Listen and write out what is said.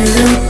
you. look